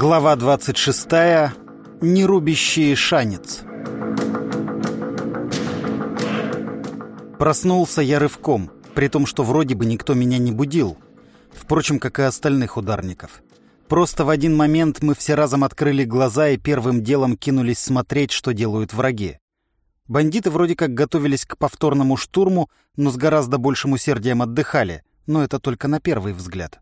Глава 26. Нерубящий шанец. Проснулся я рывком, при том, что вроде бы никто меня не будил. Впрочем, как и остальных ударников. Просто в один момент мы все разом открыли глаза и первым делом кинулись смотреть, что делают враги. Бандиты вроде как готовились к повторному штурму, но с гораздо большим усердием отдыхали, но это только на первый взгляд.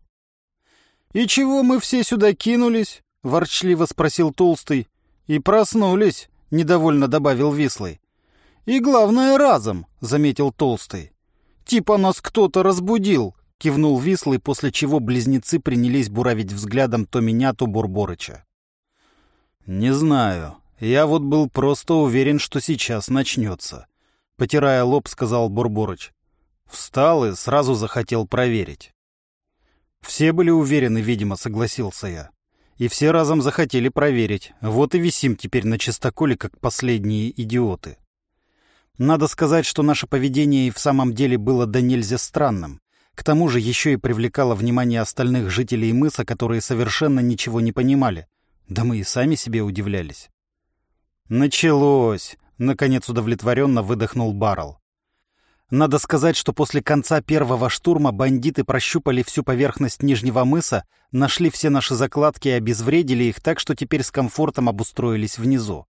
«И чего мы все сюда кинулись?» — ворчливо спросил Толстый. «И проснулись», — недовольно добавил Вислый. «И главное, разом», — заметил Толстый. «Типа нас кто-то разбудил», — кивнул Вислый, после чего близнецы принялись буравить взглядом то меня, то Бурборыча. «Не знаю. Я вот был просто уверен, что сейчас начнется», — потирая лоб, сказал Бурборыч. Встал и сразу захотел проверить. Все были уверены, видимо, согласился я. И все разом захотели проверить. Вот и висим теперь на чистоколе, как последние идиоты. Надо сказать, что наше поведение и в самом деле было до нельзя странным. К тому же еще и привлекало внимание остальных жителей мыса, которые совершенно ничего не понимали. Да мы и сами себе удивлялись. «Началось!» — наконец удовлетворенно выдохнул Баррел. Надо сказать, что после конца первого штурма бандиты прощупали всю поверхность Нижнего мыса, нашли все наши закладки и обезвредили их так, что теперь с комфортом обустроились внизу.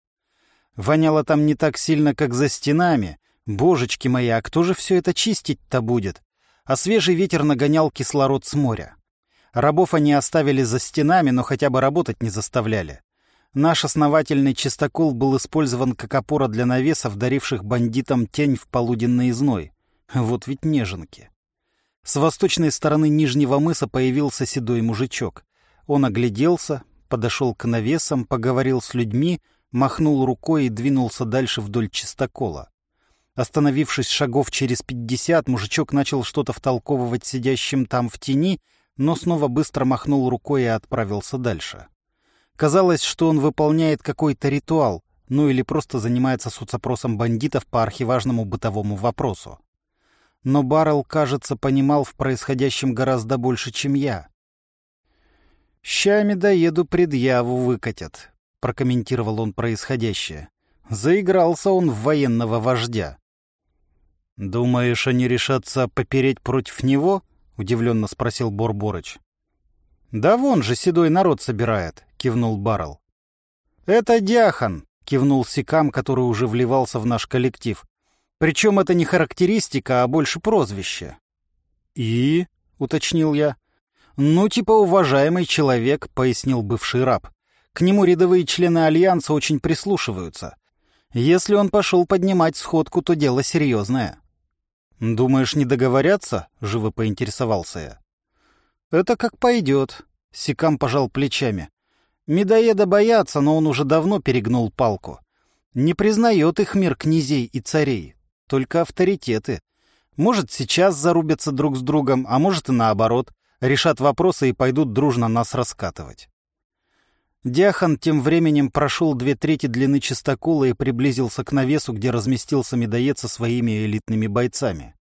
Воняло там не так сильно, как за стенами. Божечки мои, а кто же все это чистить-то будет? А свежий ветер нагонял кислород с моря. Рабов они оставили за стенами, но хотя бы работать не заставляли. Наш основательный чистокол был использован как опора для навесов, даривших бандитам тень в полуденный зной. Вот ведь неженки. С восточной стороны Нижнего мыса появился седой мужичок. Он огляделся, подошел к навесам, поговорил с людьми, махнул рукой и двинулся дальше вдоль чистокола. Остановившись шагов через пятьдесят, мужичок начал что-то втолковывать сидящим там в тени, но снова быстро махнул рукой и отправился дальше. Казалось, что он выполняет какой-то ритуал, ну или просто занимается соцопросом бандитов по архиважному бытовому вопросу. Но Баррелл, кажется, понимал в происходящем гораздо больше, чем я. «Ща медоеду предъяву выкатят», — прокомментировал он происходящее. Заигрался он в военного вождя. «Думаешь, они решатся попереть против него?» — удивленно спросил Борборыч. «Да вон же седой народ собирает», — кивнул Баррел. «Это Дяхан», — кивнул Сикам, который уже вливался в наш коллектив. «Причем это не характеристика, а больше прозвище». «И?» — уточнил я. «Ну, типа уважаемый человек», — пояснил бывший раб. «К нему рядовые члены Альянса очень прислушиваются. Если он пошел поднимать сходку, то дело серьезное». «Думаешь, не договорятся?» — живо поинтересовался я. «Это как пойдет», — Сикам пожал плечами. «Медоеда боятся, но он уже давно перегнул палку. Не признает их мир князей и царей, только авторитеты. Может, сейчас зарубятся друг с другом, а может и наоборот, решат вопросы и пойдут дружно нас раскатывать». Диахан тем временем прошел две трети длины чистокола и приблизился к навесу, где разместился медоед со своими элитными бойцами.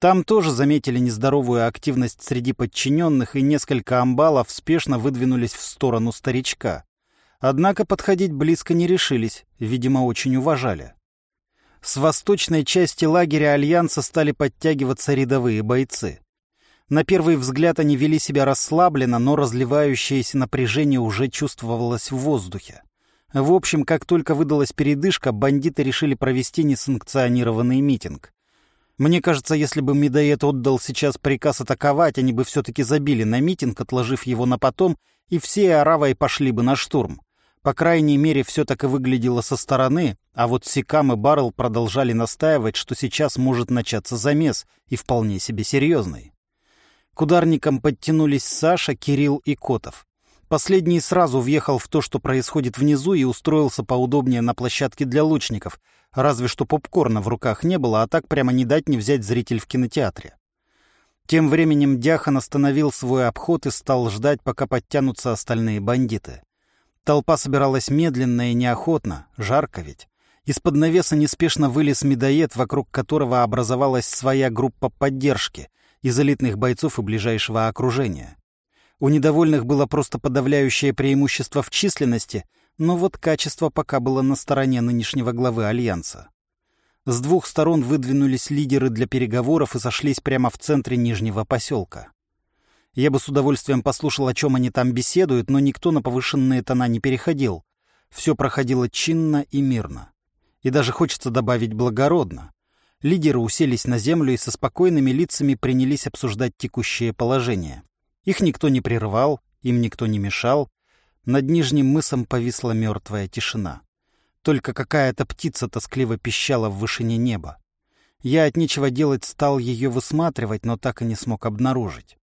Там тоже заметили нездоровую активность среди подчиненных, и несколько амбалов спешно выдвинулись в сторону старичка. Однако подходить близко не решились, видимо, очень уважали. С восточной части лагеря Альянса стали подтягиваться рядовые бойцы. На первый взгляд они вели себя расслабленно, но разливающееся напряжение уже чувствовалось в воздухе. В общем, как только выдалась передышка, бандиты решили провести несанкционированный митинг. Мне кажется, если бы Медоед отдал сейчас приказ атаковать, они бы все-таки забили на митинг, отложив его на потом, и все Аравой пошли бы на штурм. По крайней мере, все так и выглядело со стороны, а вот Сикам и Баррел продолжали настаивать, что сейчас может начаться замес, и вполне себе серьезный. К ударникам подтянулись Саша, Кирилл и Котов. Последний сразу въехал в то, что происходит внизу, и устроился поудобнее на площадке для лучников — Разве что попкорна в руках не было, а так прямо не дать не взять зритель в кинотеатре. Тем временем Дяхан остановил свой обход и стал ждать, пока подтянутся остальные бандиты. Толпа собиралась медленно и неохотно, жарко ведь. Из-под навеса неспешно вылез медоед, вокруг которого образовалась своя группа поддержки из элитных бойцов и ближайшего окружения. У недовольных было просто подавляющее преимущество в численности, но вот качество пока было на стороне нынешнего главы Альянса. С двух сторон выдвинулись лидеры для переговоров и сошлись прямо в центре Нижнего поселка. Я бы с удовольствием послушал, о чем они там беседуют, но никто на повышенные тона не переходил. Все проходило чинно и мирно. И даже хочется добавить благородно. Лидеры уселись на землю и со спокойными лицами принялись обсуждать текущее положение. Их никто не прерывал, им никто не мешал. Над нижним мысом повисла мертвая тишина. Только какая-то птица тоскливо пищала в вышине неба. Я от нечего делать стал ее высматривать, но так и не смог обнаружить.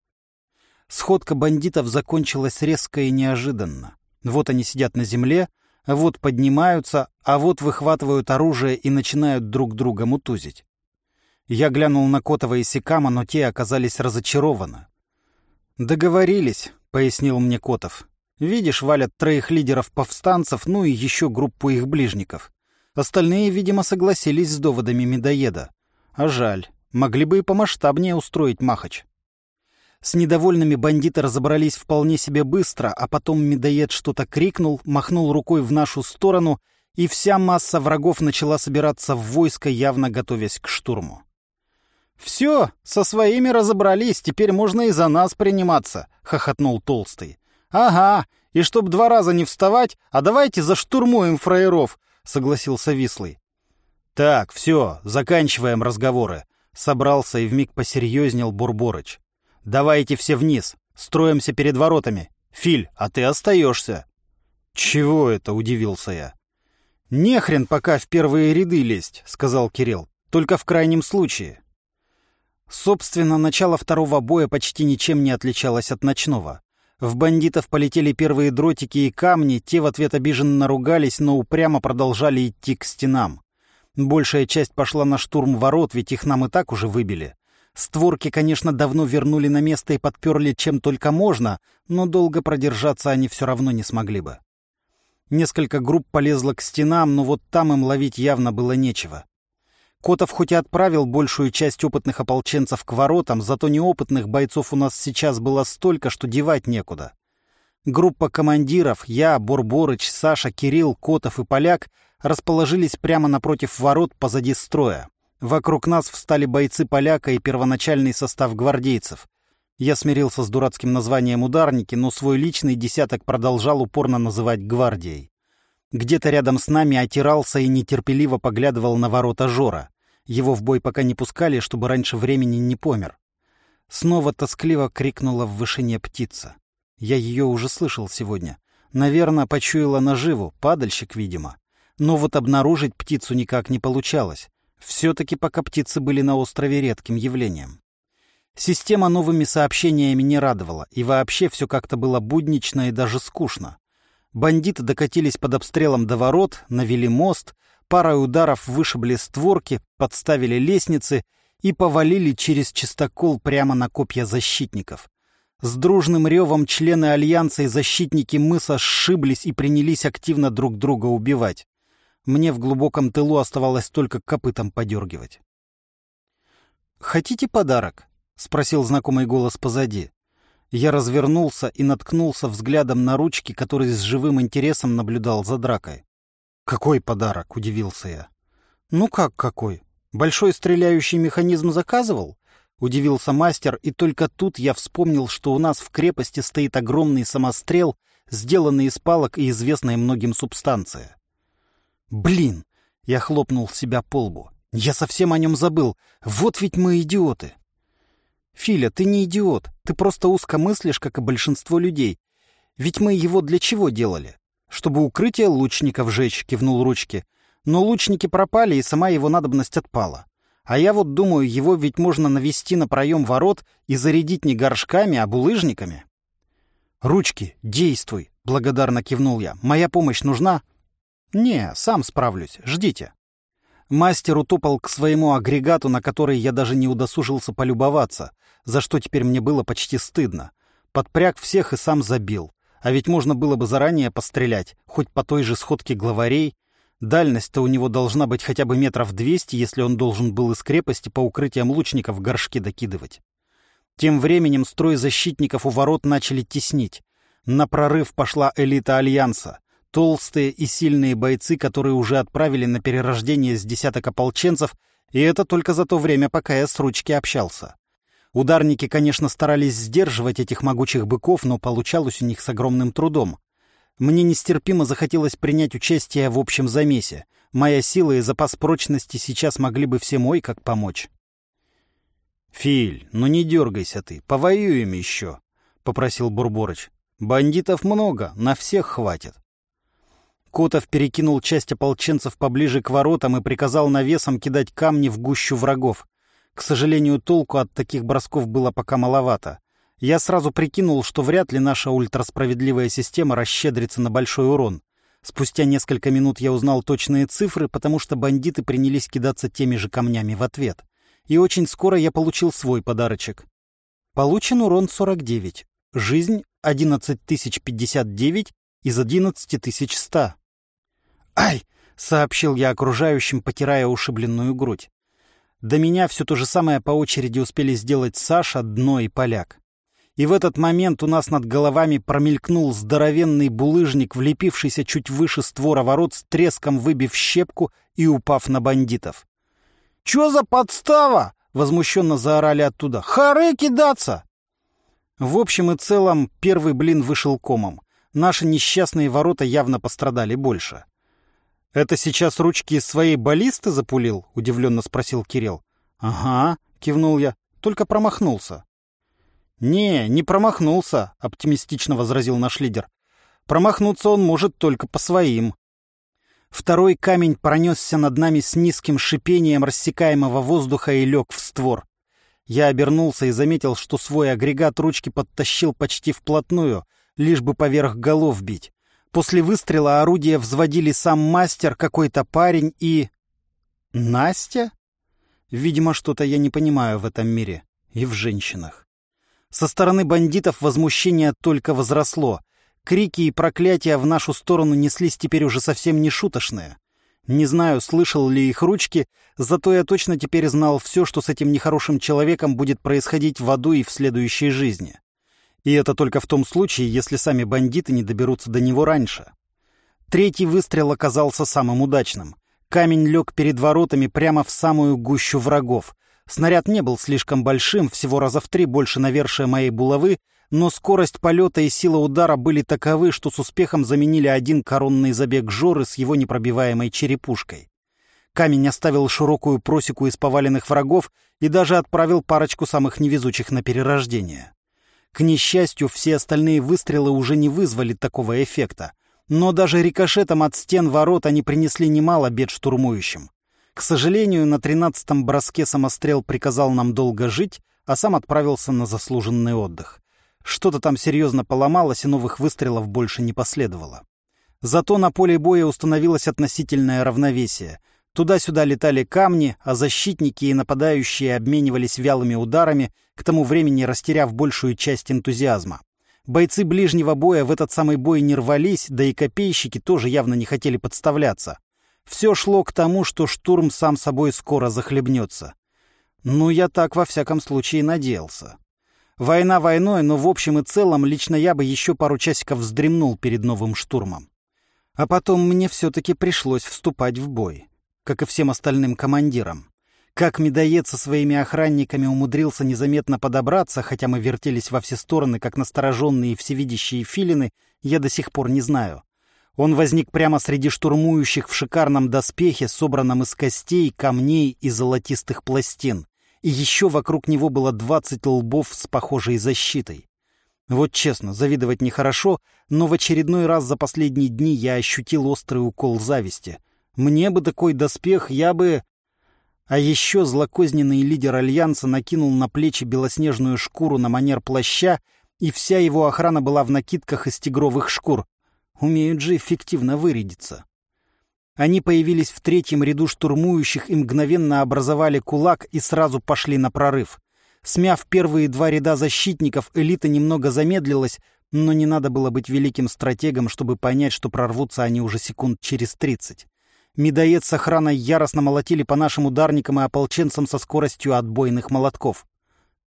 Сходка бандитов закончилась резко и неожиданно. Вот они сидят на земле, вот поднимаются, а вот выхватывают оружие и начинают друг друга мутузить. Я глянул на Котова и Сикама, но те оказались разочарованы. «Договорились», — пояснил мне Котов. «Видишь, валят троих лидеров повстанцев, ну и еще группу их ближников. Остальные, видимо, согласились с доводами медоеда. А жаль, могли бы и помасштабнее устроить махач». С недовольными бандиты разобрались вполне себе быстро, а потом медоед что-то крикнул, махнул рукой в нашу сторону, и вся масса врагов начала собираться в войско, явно готовясь к штурму. «Все, со своими разобрались, теперь можно и за нас приниматься», — хохотнул Толстый. «Ага, и чтоб два раза не вставать, а давайте заштурмуем фраеров», — согласился Вислый. «Так, все, заканчиваем разговоры», — собрался и вмиг посерьезнел Бурборыч. «Давайте все вниз, строимся перед воротами. Филь, а ты остаешься». «Чего это?» — удивился я. «Нехрен пока в первые ряды лезть», — сказал Кирилл. «Только в крайнем случае. Собственно, начало второго боя почти ничем не отличалось от ночного. В бандитов полетели первые дротики и камни, те в ответ обиженно ругались, но упрямо продолжали идти к стенам. Большая часть пошла на штурм ворот, ведь их нам и так уже выбили. Створки, конечно, давно вернули на место и подперли чем только можно, но долго продержаться они все равно не смогли бы. Несколько групп полезло к стенам, но вот там им ловить явно было нечего. Котов хоть и отправил большую часть опытных ополченцев к воротам, зато неопытных бойцов у нас сейчас было столько, что девать некуда. Группа командиров, я, Борборыч, Саша, Кирилл, Котов и Поляк расположились прямо напротив ворот позади строя. Вокруг нас встали бойцы Поляка и первоначальный состав гвардейцев. Я смирился с дурацким названием ударники, но свой личный десяток продолжал упорно называть гвардией. Где-то рядом с нами отирался и нетерпеливо поглядывал на ворота Жора. Его в бой пока не пускали, чтобы раньше времени не помер. Снова тоскливо крикнула в вышине птица. Я ее уже слышал сегодня. Наверное, почуяла наживу, падальщик, видимо. Но вот обнаружить птицу никак не получалось. Все-таки пока птицы были на острове редким явлением. Система новыми сообщениями не радовала, и вообще все как-то было буднично и даже скучно. Бандиты докатились под обстрелом до ворот, навели мост, парой ударов вышибли створки, подставили лестницы и повалили через чистокол прямо на копья защитников. С дружным ревом члены Альянса и защитники мыса сшиблись и принялись активно друг друга убивать. Мне в глубоком тылу оставалось только копытом подергивать. «Хотите подарок?» — спросил знакомый голос позади. Я развернулся и наткнулся взглядом на ручки, который с живым интересом наблюдал за дракой. «Какой подарок?» — удивился я. «Ну как какой? Большой стреляющий механизм заказывал?» — удивился мастер, и только тут я вспомнил, что у нас в крепости стоит огромный самострел, сделанный из палок и известная многим субстанция. «Блин!» — я хлопнул себя по лбу. «Я совсем о нем забыл. Вот ведь мы идиоты!» «Филя, ты не идиот. Ты просто узко мыслишь, как и большинство людей. Ведь мы его для чего делали? Чтобы укрытие лучников жечь, кивнул ручки. Но лучники пропали, и сама его надобность отпала. А я вот думаю, его ведь можно навести на проем ворот и зарядить не горшками, а булыжниками. «Ручки, действуй!» — благодарно кивнул я. «Моя помощь нужна?» «Не, сам справлюсь. Ждите». Мастер утопал к своему агрегату, на который я даже не удосужился полюбоваться, за что теперь мне было почти стыдно. Подпряг всех и сам забил. А ведь можно было бы заранее пострелять, хоть по той же сходке главарей. Дальность-то у него должна быть хотя бы метров двести, если он должен был из крепости по укрытиям лучников горшки докидывать. Тем временем строй защитников у ворот начали теснить. На прорыв пошла элита Альянса. Толстые и сильные бойцы, которые уже отправили на перерождение с десяток ополченцев, и это только за то время, пока я с ручки общался. Ударники, конечно, старались сдерживать этих могучих быков, но получалось у них с огромным трудом. Мне нестерпимо захотелось принять участие в общем замесе. Моя сила и запас прочности сейчас могли бы всем ой как помочь. «Филь, ну не дергайся ты, повоюем еще», — попросил Бурборыч. «Бандитов много, на всех хватит». Котов перекинул часть ополченцев поближе к воротам и приказал навесом кидать камни в гущу врагов. К сожалению, толку от таких бросков было пока маловато. Я сразу прикинул, что вряд ли наша ультрасправедливая система расщедрится на большой урон. Спустя несколько минут я узнал точные цифры, потому что бандиты принялись кидаться теми же камнями в ответ. И очень скоро я получил свой подарочек. Получен урон 49. Жизнь 11059 из 11100. «Ай!» — сообщил я окружающим, потирая ушибленную грудь. До меня все то же самое по очереди успели сделать Саша, Дно и Поляк. И в этот момент у нас над головами промелькнул здоровенный булыжник, влепившийся чуть выше створа ворот, с треском выбив щепку и упав на бандитов. «Чё за подстава?» — возмущенно заорали оттуда. «Харе кидаться!» В общем и целом, первый блин вышел комом. Наши несчастные ворота явно пострадали больше. «Это сейчас ручки из своей баллисты запулил?» — удивленно спросил Кирилл. «Ага», — кивнул я, — «только промахнулся». «Не, не промахнулся», — оптимистично возразил наш лидер. «Промахнуться он может только по своим». Второй камень пронесся над нами с низким шипением рассекаемого воздуха и лег в створ. Я обернулся и заметил, что свой агрегат ручки подтащил почти вплотную, лишь бы поверх голов бить. После выстрела орудия взводили сам мастер, какой-то парень и... Настя? Видимо, что-то я не понимаю в этом мире. И в женщинах. Со стороны бандитов возмущение только возросло. Крики и проклятия в нашу сторону неслись теперь уже совсем не шуточные. Не знаю, слышал ли их ручки, зато я точно теперь знал все, что с этим нехорошим человеком будет происходить в аду и в следующей жизни. И это только в том случае, если сами бандиты не доберутся до него раньше. Третий выстрел оказался самым удачным. Камень лег перед воротами прямо в самую гущу врагов. Снаряд не был слишком большим, всего раза в три больше навершия моей булавы, но скорость полета и сила удара были таковы, что с успехом заменили один коронный забег Жоры с его непробиваемой черепушкой. Камень оставил широкую просеку из поваленных врагов и даже отправил парочку самых невезучих на перерождение. К несчастью, все остальные выстрелы уже не вызвали такого эффекта. Но даже рикошетом от стен ворот они принесли немало бед штурмующим. К сожалению, на тринадцатом броске самострел приказал нам долго жить, а сам отправился на заслуженный отдых. Что-то там серьезно поломалось, и новых выстрелов больше не последовало. Зато на поле боя установилось относительное равновесие — Туда-сюда летали камни, а защитники и нападающие обменивались вялыми ударами, к тому времени растеряв большую часть энтузиазма. Бойцы ближнего боя в этот самый бой не рвались, да и копейщики тоже явно не хотели подставляться. Все шло к тому, что штурм сам собой скоро захлебнется. Ну, я так во всяком случае надеялся. Война войной, но в общем и целом лично я бы еще пару часиков вздремнул перед новым штурмом. А потом мне все-таки пришлось вступать в бой как и всем остальным командирам. Как медоед со своими охранниками умудрился незаметно подобраться, хотя мы вертелись во все стороны, как настороженные всевидящие филины, я до сих пор не знаю. Он возник прямо среди штурмующих в шикарном доспехе, собранном из костей, камней и золотистых пластин. И еще вокруг него было двадцать лбов с похожей защитой. Вот честно, завидовать нехорошо, но в очередной раз за последние дни я ощутил острый укол зависти. Мне бы такой доспех, я бы... А еще злокозненный лидер Альянса накинул на плечи белоснежную шкуру на манер плаща, и вся его охрана была в накидках из тигровых шкур. Умеют же эффективно вырядиться. Они появились в третьем ряду штурмующих и мгновенно образовали кулак и сразу пошли на прорыв. Смяв первые два ряда защитников, элита немного замедлилась, но не надо было быть великим стратегом, чтобы понять, что прорвутся они уже секунд через тридцать. Медоед с охраной яростно молотили по нашим ударникам и ополченцам со скоростью отбойных молотков.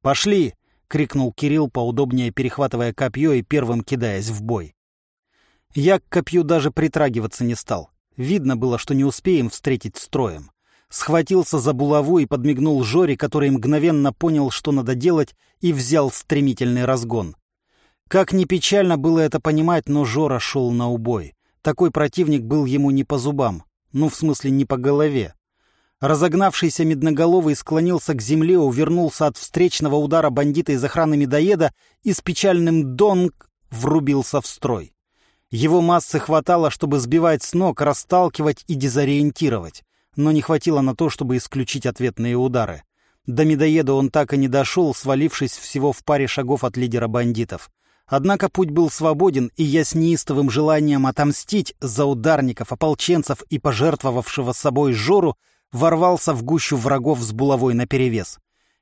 «Пошли!» крикнул Кирилл, поудобнее перехватывая копье и первым кидаясь в бой. Я к копью даже притрагиваться не стал. Видно было, что не успеем встретить строем. Схватился за булаву и подмигнул Жоре, который мгновенно понял, что надо делать, и взял стремительный разгон. Как ни печально было это понимать, но Жора шел на убой. Такой противник был ему не по зубам. Ну, в смысле, не по голове. Разогнавшийся медноголовый склонился к земле, увернулся от встречного удара бандита из охраны медоеда и с печальным «донг» врубился в строй. Его массы хватало, чтобы сбивать с ног, расталкивать и дезориентировать, но не хватило на то, чтобы исключить ответные удары. До медоеда он так и не дошел, свалившись всего в паре шагов от лидера бандитов. Однако путь был свободен, и я с неистовым желанием отомстить за ударников, ополченцев и пожертвовавшего собой Жору ворвался в гущу врагов с булавой наперевес.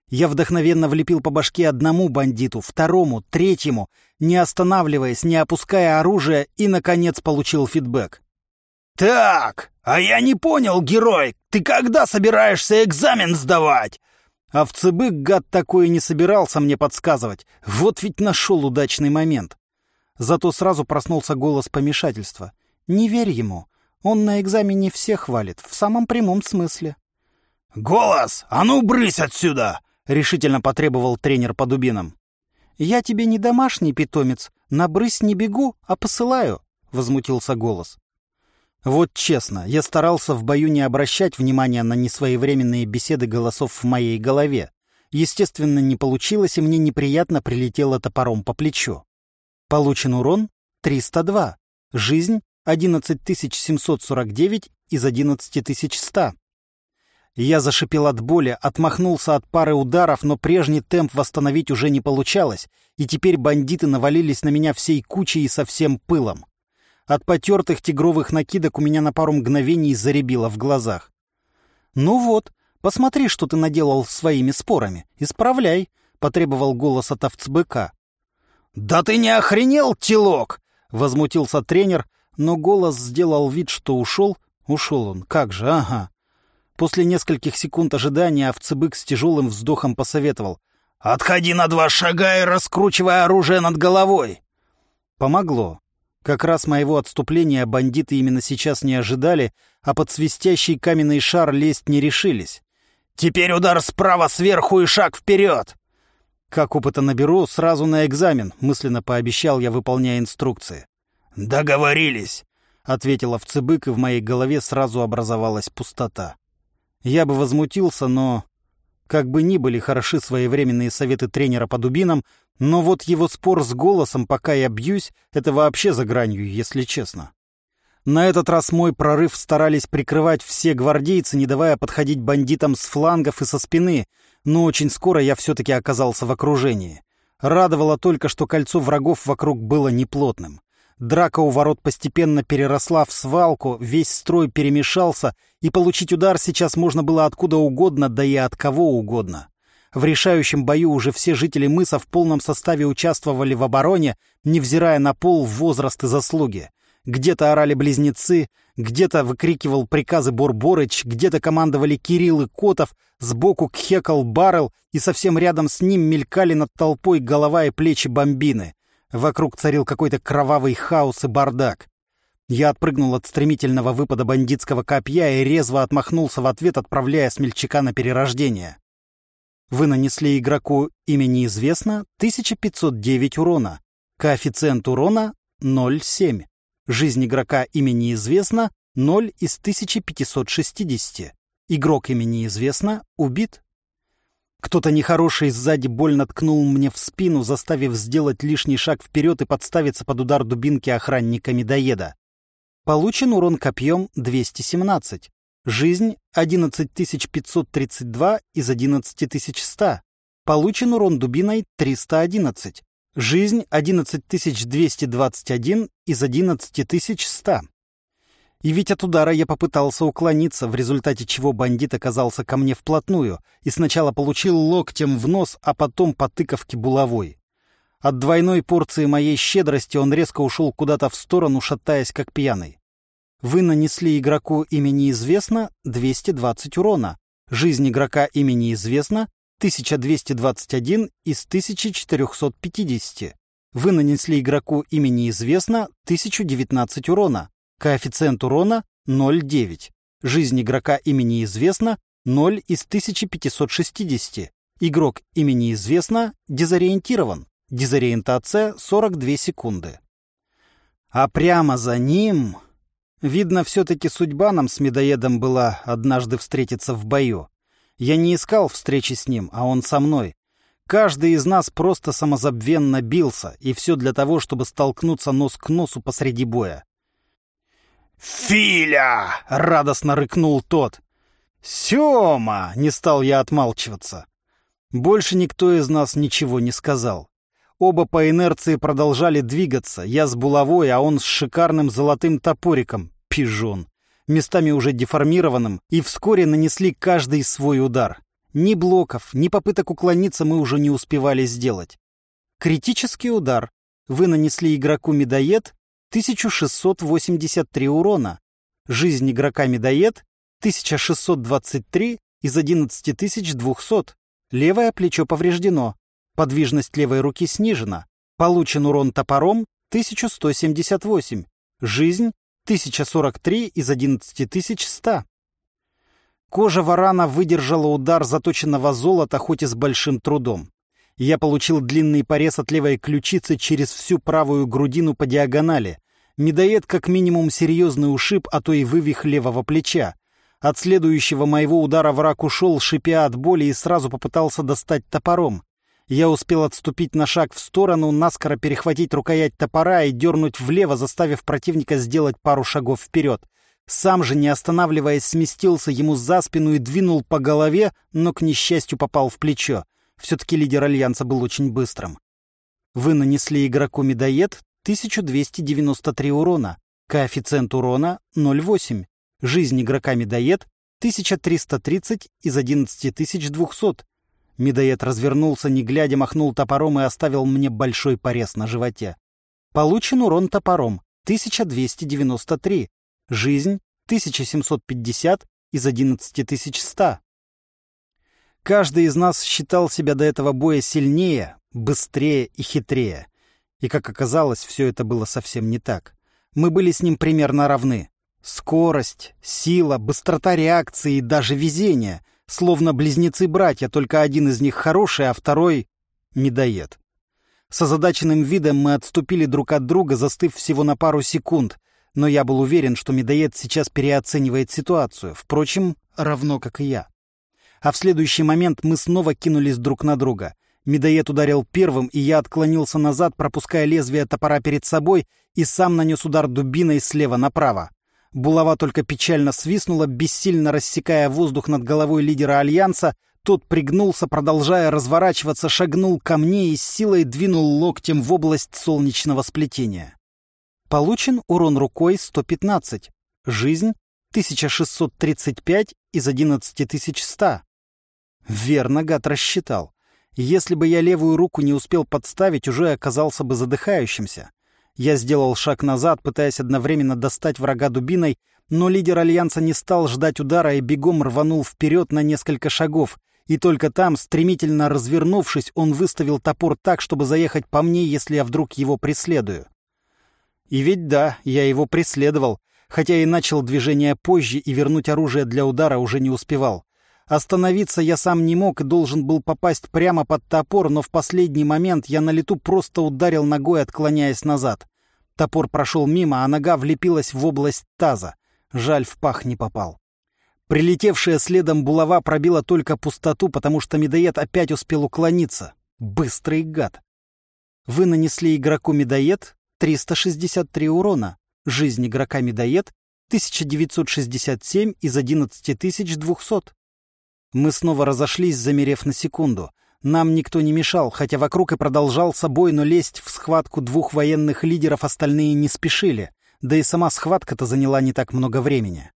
Я вдохновенно влепил по башке одному бандиту, второму, третьему, не останавливаясь, не опуская оружие, и, наконец, получил фидбэк. «Так, а я не понял, герой, ты когда собираешься экзамен сдавать?» А в ЦБ гад такое не собирался мне подсказывать. Вот ведь нашел удачный момент. Зато сразу проснулся голос помешательства. «Не верь ему. Он на экзамене всех хвалит, в самом прямом смысле». «Голос! А ну, брысь отсюда!» — решительно потребовал тренер по дубинам. «Я тебе не домашний питомец, на брысь не бегу, а посылаю», — возмутился голос. Вот честно, я старался в бою не обращать внимания на несвоевременные беседы голосов в моей голове. Естественно, не получилось, и мне неприятно прилетело топором по плечу. Получен урон 302. Жизнь 11749 из 11100. Я зашипел от боли, отмахнулся от пары ударов, но прежний темп восстановить уже не получалось, и теперь бандиты навалились на меня всей кучей и со всем пылом. От потертых тигровых накидок у меня на пару мгновений заребило в глазах. «Ну вот, посмотри, что ты наделал своими спорами. Исправляй», — потребовал голос от овцбыка. «Да ты не охренел, телок!» — возмутился тренер, но голос сделал вид, что ушел. Ушел он, как же, ага. После нескольких секунд ожидания овцебык с тяжелым вздохом посоветовал. «Отходи на два шага и раскручивай оружие над головой!» Помогло. Как раз моего отступления бандиты именно сейчас не ожидали, а под свистящий каменный шар лезть не решились. «Теперь удар справа сверху и шаг вперед!» «Как опыта наберу, сразу на экзамен», — мысленно пообещал я, выполняя инструкции. «Договорились», — ответила вцебык, и в моей голове сразу образовалась пустота. Я бы возмутился, но... Как бы ни были хороши своевременные советы тренера по дубинам, но вот его спор с голосом, пока я бьюсь, это вообще за гранью, если честно. На этот раз мой прорыв старались прикрывать все гвардейцы, не давая подходить бандитам с флангов и со спины, но очень скоро я все-таки оказался в окружении. Радовало только, что кольцо врагов вокруг было неплотным. Драка у ворот постепенно переросла в свалку, весь строй перемешался, и получить удар сейчас можно было откуда угодно, да и от кого угодно. В решающем бою уже все жители мыса в полном составе участвовали в обороне, невзирая на пол, возраст и заслуги. Где-то орали близнецы, где-то выкрикивал приказы Борборыч, где-то командовали Кирилл и Котов, сбоку кхекал Баррел, и совсем рядом с ним мелькали над толпой голова и плечи бомбины. Вокруг царил какой-то кровавый хаос и бардак. Я отпрыгнул от стремительного выпада бандитского копья и резво отмахнулся в ответ, отправляя смельчака на перерождение. Вы нанесли игроку имя неизвестно 1509 урона. Коэффициент урона 0,7. Жизнь игрока имя неизвестно 0 из 1560. Игрок имя неизвестно убит. Кто-то нехороший сзади больно ткнул мне в спину, заставив сделать лишний шаг вперед и подставиться под удар дубинки охранника-медоеда. Получен урон копьем 217. Жизнь 11532 из 11100. Получен урон дубиной 311. Жизнь 11221 из 11100. И ведь от удара я попытался уклониться, в результате чего бандит оказался ко мне вплотную и сначала получил локтем в нос, а потом по тыковке булавой. От двойной порции моей щедрости он резко ушел куда-то в сторону, шатаясь как пьяный. Вы нанесли игроку имени известно 220 урона. Жизнь игрока имени известно 1221 из 1450. Вы нанесли игроку имени известно 1019 урона. Коэффициент урона 0,9. Жизнь игрока имени известно 0 из 1560. Игрок имени известно дезориентирован. Дезориентация 42 секунды. А прямо за ним... Видно, все-таки судьба нам с медоедом была однажды встретиться в бою. Я не искал встречи с ним, а он со мной. Каждый из нас просто самозабвенно бился, и все для того, чтобы столкнуться нос к носу посреди боя. «Филя!» — радостно рыкнул тот. «Сема!» — не стал я отмалчиваться. Больше никто из нас ничего не сказал. Оба по инерции продолжали двигаться, я с булавой, а он с шикарным золотым топориком, пижон, местами уже деформированным, и вскоре нанесли каждый свой удар. Ни блоков, ни попыток уклониться мы уже не успевали сделать. Критический удар. Вы нанесли игроку медоед 1683 урона. Жизнь игрока медоед 1623 из 11200. Левое плечо повреждено. Подвижность левой руки снижена. Получен урон топором 1178. Жизнь 1043 из 11100. Кожа варана выдержала удар заточенного золота хоть и с большим трудом. Я получил длинный порез от левой ключицы через всю правую грудину по диагонали. Медоед как минимум серьезный ушиб, а то и вывих левого плеча. От следующего моего удара враг ушел, шипя от боли, и сразу попытался достать топором. Я успел отступить на шаг в сторону, наскоро перехватить рукоять топора и дернуть влево, заставив противника сделать пару шагов вперед. Сам же, не останавливаясь, сместился ему за спину и двинул по голове, но, к несчастью, попал в плечо. Все-таки лидер Альянса был очень быстрым. Вы нанесли игроку медоед 1293 урона. Коэффициент урона 0,8. Жизнь игрока медоед 1330 из 11200. Медоед развернулся, не глядя, махнул топором и оставил мне большой порез на животе. Получен урон топором 1293. Жизнь 1750 из 11100. Каждый из нас считал себя до этого боя сильнее, быстрее и хитрее. И, как оказалось, все это было совсем не так. Мы были с ним примерно равны. Скорость, сила, быстрота реакции и даже везение — Словно близнецы-братья, только один из них хороший, а второй — медоед. С озадаченным видом мы отступили друг от друга, застыв всего на пару секунд, но я был уверен, что медоед сейчас переоценивает ситуацию, впрочем, равно как и я. А в следующий момент мы снова кинулись друг на друга. Медоед ударил первым, и я отклонился назад, пропуская лезвие топора перед собой, и сам нанес удар дубиной слева направо. Булава только печально свистнула, бессильно рассекая воздух над головой лидера Альянса. Тот пригнулся, продолжая разворачиваться, шагнул ко мне и с силой двинул локтем в область солнечного сплетения. Получен урон рукой 115. Жизнь 1635 из 11100. Верно, гад рассчитал. Если бы я левую руку не успел подставить, уже оказался бы задыхающимся. Я сделал шаг назад, пытаясь одновременно достать врага дубиной, но лидер Альянса не стал ждать удара и бегом рванул вперед на несколько шагов. И только там, стремительно развернувшись, он выставил топор так, чтобы заехать по мне, если я вдруг его преследую. И ведь да, я его преследовал, хотя и начал движение позже и вернуть оружие для удара уже не успевал. Остановиться я сам не мог и должен был попасть прямо под топор, но в последний момент я на лету просто ударил ногой, отклоняясь назад. Топор прошел мимо, а нога влепилась в область таза. Жаль, в пах не попал. Прилетевшая следом булава пробила только пустоту, потому что медоед опять успел уклониться. Быстрый гад. Вы нанесли игроку медоед 363 урона. Жизнь игрока медоед 1967 из 11200. Мы снова разошлись, замерев на секунду. Нам никто не мешал, хотя вокруг и продолжался бой, но лезть в схватку двух военных лидеров остальные не спешили. Да и сама схватка-то заняла не так много времени.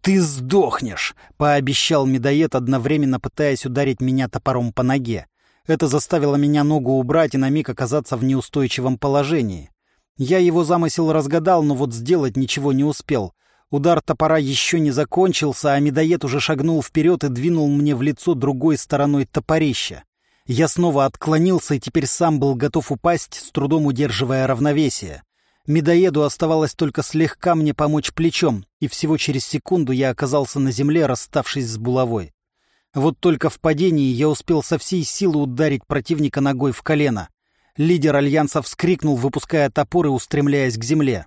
«Ты сдохнешь!» — пообещал медоед, одновременно пытаясь ударить меня топором по ноге. Это заставило меня ногу убрать и на миг оказаться в неустойчивом положении. Я его замысел разгадал, но вот сделать ничего не успел. Удар топора еще не закончился, а медоед уже шагнул вперед и двинул мне в лицо другой стороной топорища. Я снова отклонился и теперь сам был готов упасть, с трудом удерживая равновесие. Медоеду оставалось только слегка мне помочь плечом, и всего через секунду я оказался на земле, расставшись с булавой. Вот только в падении я успел со всей силы ударить противника ногой в колено. Лидер Альянса вскрикнул, выпуская топор и устремляясь к земле.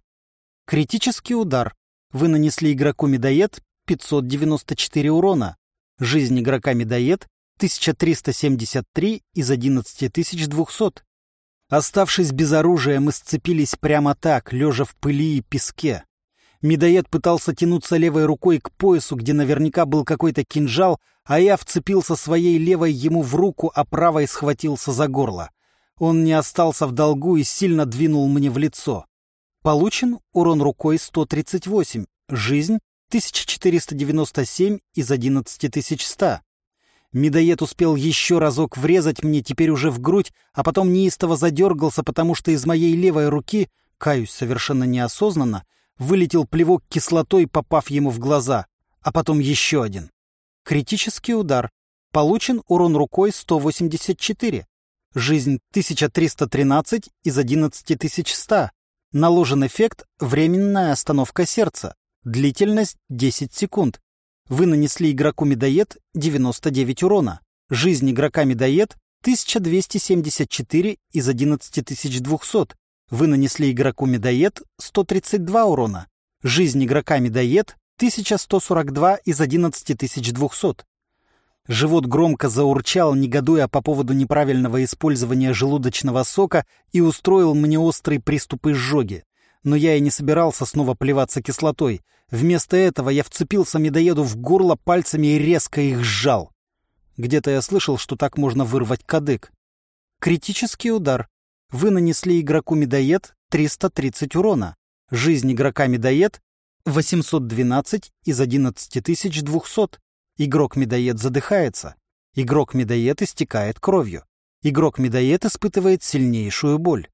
Критический удар. Вы нанесли игроку медоед 594 урона. Жизнь игрока медоед 1373 из 11200. Оставшись без оружия, мы сцепились прямо так, лежа в пыли и песке. Медоед пытался тянуться левой рукой к поясу, где наверняка был какой-то кинжал, а я вцепился своей левой ему в руку, а правой схватился за горло. Он не остался в долгу и сильно двинул мне в лицо. Получен урон рукой 138, жизнь 1497 из 11100. Медоед успел еще разок врезать мне теперь уже в грудь, а потом неистово задергался, потому что из моей левой руки, каюсь совершенно неосознанно, вылетел плевок кислотой, попав ему в глаза, а потом еще один. Критический удар. Получен урон рукой 184. Жизнь 1313 из 11100. Наложен эффект «Временная остановка сердца». Длительность 10 секунд. Вы нанесли игроку медоед 99 урона. Жизнь игрока медоед 1274 из 11200. Вы нанесли игроку медоед 132 урона. Жизнь игрока медоед 1142 из 11200. Живот громко заурчал, негодуя по поводу неправильного использования желудочного сока и устроил мне острый приступ изжоги. Но я и не собирался снова плеваться кислотой. Вместо этого я вцепился медоеду в горло пальцами и резко их сжал. Где-то я слышал, что так можно вырвать кадык. Критический удар. Вы нанесли игроку медоед 330 урона. Жизнь игрока медоед 812 из 11200. Игрок-медоед задыхается. Игрок-медоед истекает кровью. Игрок-медоед испытывает сильнейшую боль.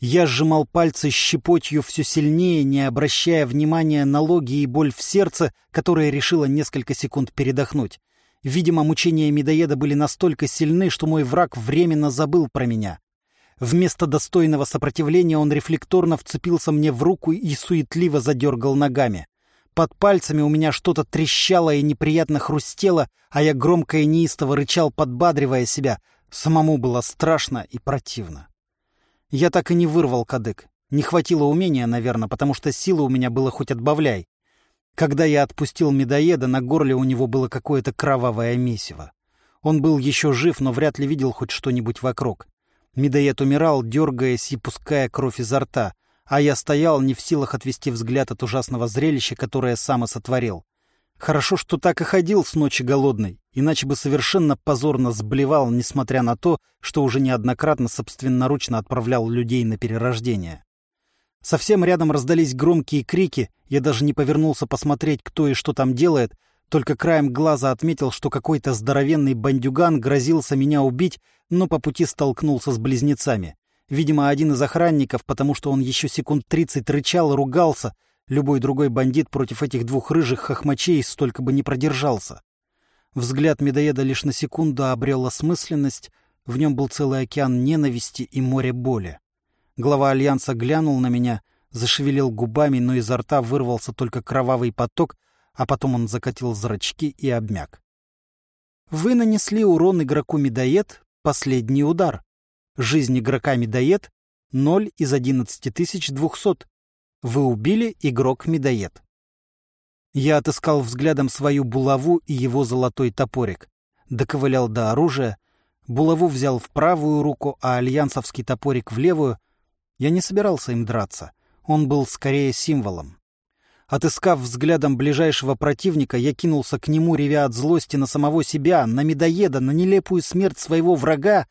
Я сжимал пальцы щепотью все сильнее, не обращая внимания на логи и боль в сердце, которая решила несколько секунд передохнуть. Видимо, мучения медоеда были настолько сильны, что мой враг временно забыл про меня. Вместо достойного сопротивления он рефлекторно вцепился мне в руку и суетливо задергал ногами. Под пальцами у меня что-то трещало и неприятно хрустело, а я громко и неистово рычал, подбадривая себя. Самому было страшно и противно. Я так и не вырвал кадык. Не хватило умения, наверное, потому что силы у меня было хоть отбавляй. Когда я отпустил медоеда, на горле у него было какое-то кровавое месиво. Он был еще жив, но вряд ли видел хоть что-нибудь вокруг. Медоед умирал, дергаясь и пуская кровь изо рта а я стоял не в силах отвести взгляд от ужасного зрелища, которое сам и сотворил. Хорошо, что так и ходил с ночи голодный, иначе бы совершенно позорно сблевал, несмотря на то, что уже неоднократно собственноручно отправлял людей на перерождение. Совсем рядом раздались громкие крики, я даже не повернулся посмотреть, кто и что там делает, только краем глаза отметил, что какой-то здоровенный бандюган грозился меня убить, но по пути столкнулся с близнецами. Видимо, один из охранников, потому что он еще секунд тридцать рычал ругался. Любой другой бандит против этих двух рыжих хохмачей столько бы не продержался. Взгляд медоеда лишь на секунду обрел осмысленность, в нем был целый океан ненависти и море боли. Глава Альянса глянул на меня, зашевелил губами, но изо рта вырвался только кровавый поток, а потом он закатил зрачки и обмяк. Вы нанесли урон игроку медоед, последний удар. Жизнь игрока медоед 0 из 11200. Вы убили игрок-медоед. Я отыскал взглядом свою булаву и его золотой топорик. Доковылял до оружия. Булаву взял в правую руку, а альянсовский топорик в левую. Я не собирался им драться. Он был скорее символом. Отыскав взглядом ближайшего противника, я кинулся к нему, ревя от злости на самого себя, на медоеда, на нелепую смерть своего врага,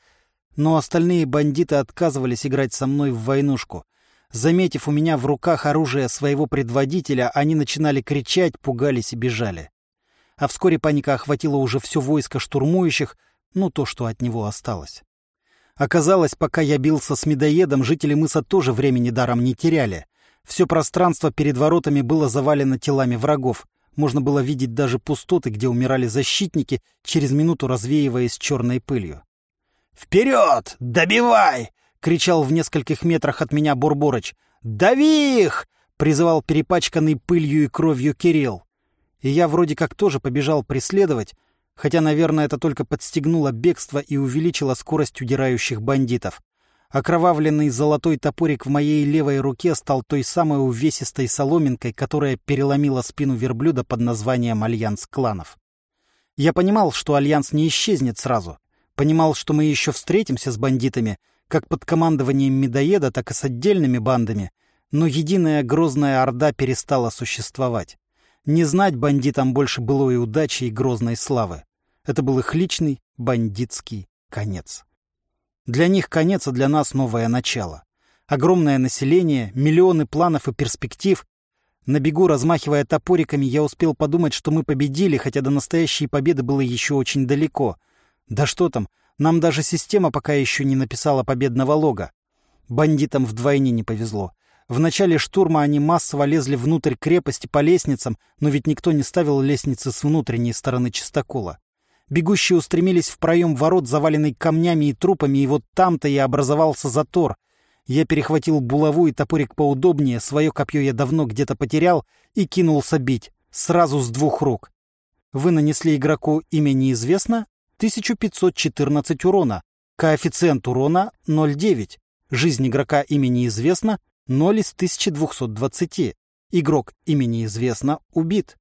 но остальные бандиты отказывались играть со мной в войнушку. Заметив у меня в руках оружие своего предводителя, они начинали кричать, пугались и бежали. А вскоре паника охватила уже все войско штурмующих, ну то, что от него осталось. Оказалось, пока я бился с медоедом, жители мыса тоже времени даром не теряли. Все пространство перед воротами было завалено телами врагов. Можно было видеть даже пустоты, где умирали защитники, через минуту развеиваясь черной пылью. «Вперед! Добивай!» — кричал в нескольких метрах от меня Бурборыч. «Дави их!» — призывал перепачканный пылью и кровью Кирилл. И я вроде как тоже побежал преследовать, хотя, наверное, это только подстегнуло бегство и увеличило скорость удирающих бандитов. Окровавленный золотой топорик в моей левой руке стал той самой увесистой соломинкой, которая переломила спину верблюда под названием «Альянс кланов». Я понимал, что Альянс не исчезнет сразу. Понимал, что мы еще встретимся с бандитами, как под командованием медоеда, так и с отдельными бандами, но единая грозная орда перестала существовать. Не знать бандитам больше былой удачи и грозной славы. Это был их личный бандитский конец. Для них конец, а для нас новое начало. Огромное население, миллионы планов и перспектив. На бегу, размахивая топориками, я успел подумать, что мы победили, хотя до настоящей победы было еще очень далеко. Да что там, нам даже система пока еще не написала победного лога. Бандитам вдвойне не повезло. В начале штурма они массово лезли внутрь крепости по лестницам, но ведь никто не ставил лестницы с внутренней стороны чистокола. Бегущие устремились в проем ворот, заваленный камнями и трупами, и вот там-то и образовался затор. Я перехватил булаву и топорик поудобнее, свое копье я давно где-то потерял, и кинулся бить, сразу с двух рук. Вы нанесли игроку имя неизвестно, 1514 урона, коэффициент урона 0,9, жизнь игрока имя неизвестно, 0 из 1220, игрок имя неизвестно убит.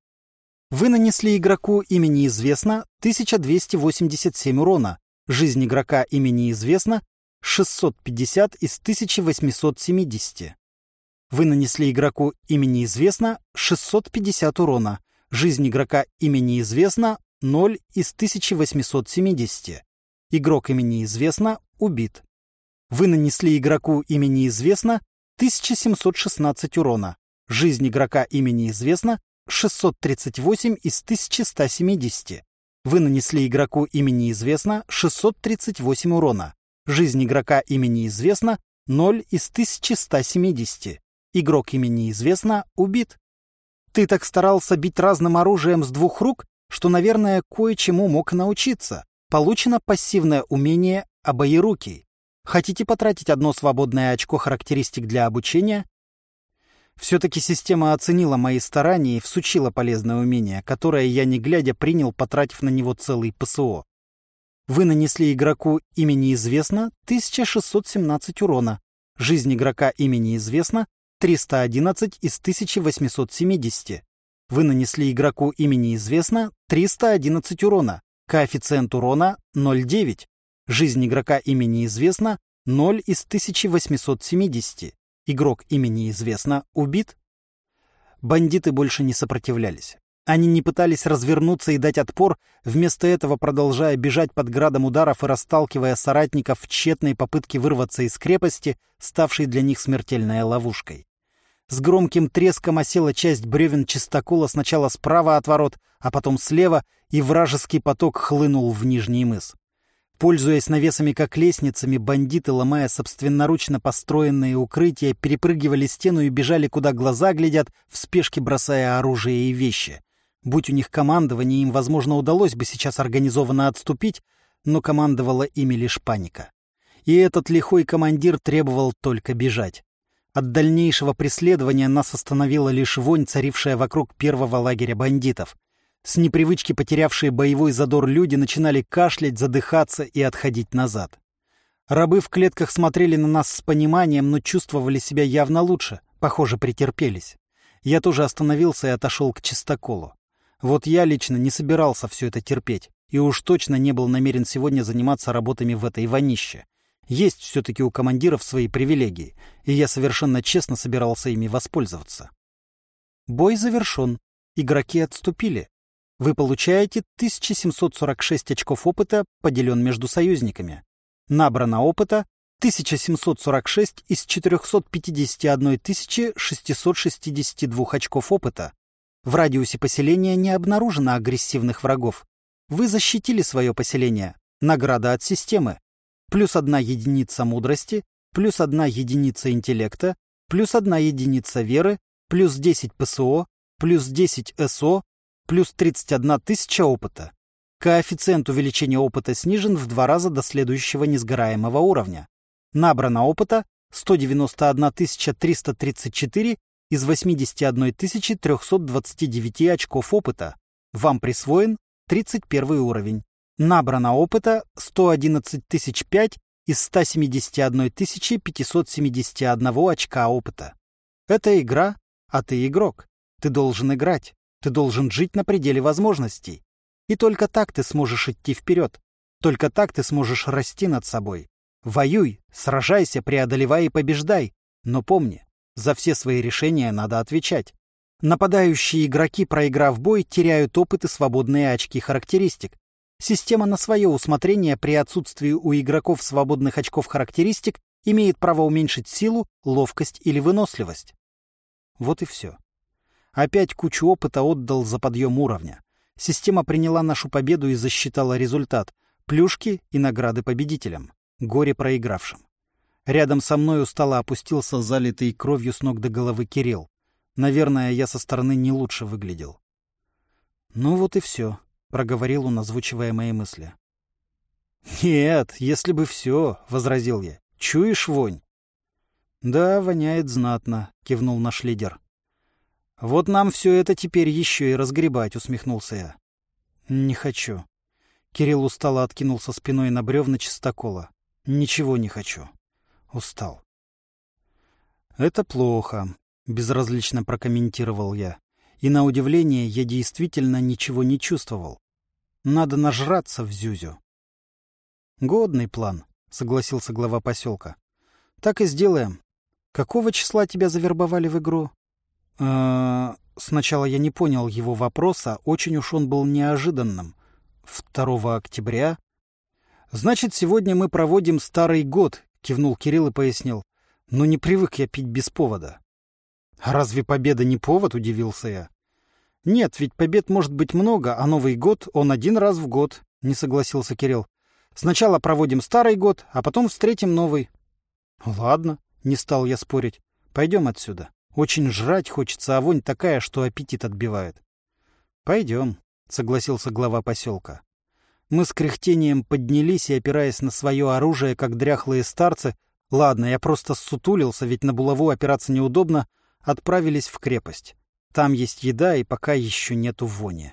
Вы нанесли игроку имя неизвестно 1287 урона. Жизнь игрока имя неизвестно 650 из 1870. Вы нанесли игроку имя неизвестно 650 урона. Жизнь игрока имя неизвестно 0 из 1870. Игрок имя неизвестно убит. Вы нанесли игроку имя неизвестно 1716 урона. Жизнь игрока имя неизвестно 638 из 1170. Вы нанесли игроку имени известно 638 урона. Жизнь игрока имени известно 0 из 1170. Игрок имени известно убит. Ты так старался бить разным оружием с двух рук, что, наверное, кое-чему мог научиться. Получено пассивное умение обоерукий. Хотите потратить одно свободное очко характеристик для обучения? Все-таки система оценила мои старания и всучила полезное умение, которое я, не глядя, принял, потратив на него целый ПСО. Вы нанесли игроку имени известно 1617 урона. Жизнь игрока имени известно 311 из 1870. Вы нанесли игроку имени известно 311 урона. Коэффициент урона 0,9. Жизнь игрока имени известно 0 из 1870. Игрок имени известно, убит. Бандиты больше не сопротивлялись. Они не пытались развернуться и дать отпор, вместо этого продолжая бежать под градом ударов и расталкивая соратников в тщетной попытке вырваться из крепости, ставшей для них смертельной ловушкой. С громким треском осела часть бревен чистокола сначала справа от ворот, а потом слева, и вражеский поток хлынул в Нижний мыс. Пользуясь навесами как лестницами, бандиты, ломая собственноручно построенные укрытия, перепрыгивали стену и бежали, куда глаза глядят, в спешке бросая оружие и вещи. Будь у них командование, им, возможно, удалось бы сейчас организованно отступить, но командовала ими лишь паника. И этот лихой командир требовал только бежать. От дальнейшего преследования нас остановила лишь вонь, царившая вокруг первого лагеря бандитов — с непривычки потерявшие боевой задор люди начинали кашлять, задыхаться и отходить назад. Рабы в клетках смотрели на нас с пониманием, но чувствовали себя явно лучше, похоже, претерпелись. Я тоже остановился и отошел к чистоколу. Вот я лично не собирался все это терпеть, и уж точно не был намерен сегодня заниматься работами в этой вонище. Есть все-таки у командиров свои привилегии, и я совершенно честно собирался ими воспользоваться. Бой завершен. Игроки отступили. Вы получаете 1746 очков опыта, поделен между союзниками. Набрано опыта 1746 из 451 662 очков опыта. В радиусе поселения не обнаружено агрессивных врагов. Вы защитили свое поселение. Награда от системы. Плюс одна единица мудрости, плюс одна единица интеллекта, плюс 1 единица веры, плюс 10 ПСО, плюс 10 СО, плюс 31 тысяча опыта. Коэффициент увеличения опыта снижен в два раза до следующего несгораемого уровня. Набрано опыта 191 334 из 81 329 очков опыта. Вам присвоен 31 уровень. Набрано опыта 111 005 из 171 571 очка опыта. Это игра, а ты игрок. Ты должен играть. Ты должен жить на пределе возможностей. И только так ты сможешь идти вперед. Только так ты сможешь расти над собой. Воюй, сражайся, преодолевай и побеждай. Но помни, за все свои решения надо отвечать. Нападающие игроки, проиграв бой, теряют опыт и свободные очки характеристик. Система на свое усмотрение при отсутствии у игроков свободных очков характеристик имеет право уменьшить силу, ловкость или выносливость. Вот и все. Опять кучу опыта отдал за подъем уровня. Система приняла нашу победу и засчитала результат. Плюшки и награды победителям. Горе проигравшим. Рядом со мной устало опустился залитый кровью с ног до головы Кирилл. Наверное, я со стороны не лучше выглядел. Ну вот и все. — проговорил он, озвучивая мои мысли. «Нет, если бы все», — возразил я. «Чуешь вонь?» «Да, воняет знатно», — кивнул наш лидер. «Вот нам все это теперь еще и разгребать», — усмехнулся я. «Не хочу». Кирилл устало откинулся спиной на бревна чистокола. «Ничего не хочу. Устал». «Это плохо», — безразлично прокомментировал я. И на удивление я действительно ничего не чувствовал. Надо нажраться в Зюзю. «Годный план», — согласился глава поселка. «Так и сделаем. Какого числа тебя завербовали в игру?» э Сначала я не понял его вопроса, очень уж он был неожиданным. «2 октября?» «Значит, сегодня мы проводим старый год», — кивнул Кирилл и пояснил. «Но не привык я пить без повода». «А разве победа не повод?» — удивился я. «Нет, ведь побед может быть много, а Новый год он один раз в год», — не согласился Кирилл. «Сначала проводим старый год, а потом встретим новый». «Ладно», — не стал я спорить. «Пойдем отсюда. Очень жрать хочется, а вонь такая, что аппетит отбивает». «Пойдем», — согласился глава поселка. Мы с кряхтением поднялись и, опираясь на свое оружие, как дряхлые старцы, ладно, я просто сутулился, ведь на булаву опираться неудобно, отправились в крепость. Там есть еда, и пока еще нету вони.